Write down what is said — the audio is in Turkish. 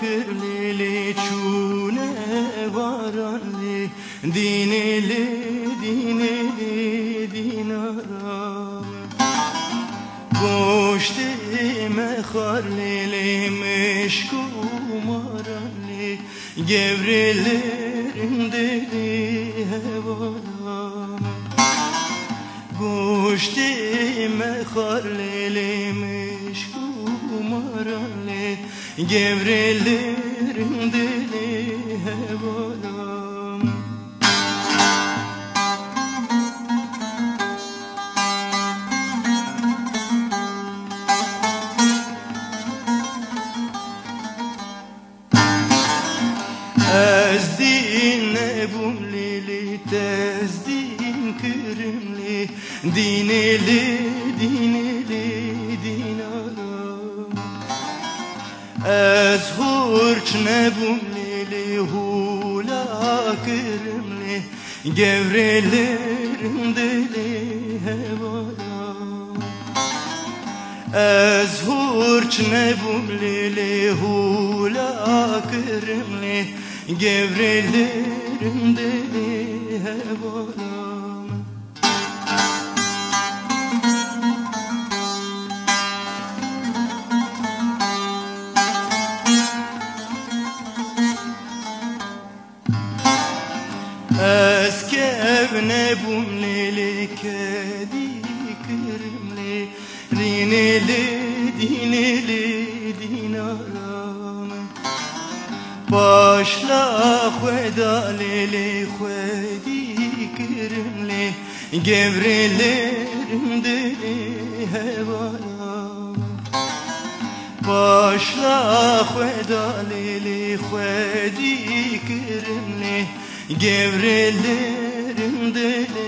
kirlili çune varanli dinili dinili dinara. Koşti meharlili meşkumarali Gevrilerin deli hevala Koşti meharlili meşkumarali Gevrilerin deli hevala Ezdin nebum lili tezdin kırımli Dinili dinili dinalam Ez hurç nebum lili hula kırımli Gevrelerim deli hevalam Ez hurç nebum lili hula kırımli Gevrelerim deli hevalam Eski evne bumleli kedi kırmli Rineli dineli dinaram Başla xvedaleli xvedi kırmli Gevrelerim deli hevalam Başla xvedaleli xvedi kırmli Gevrelerim deli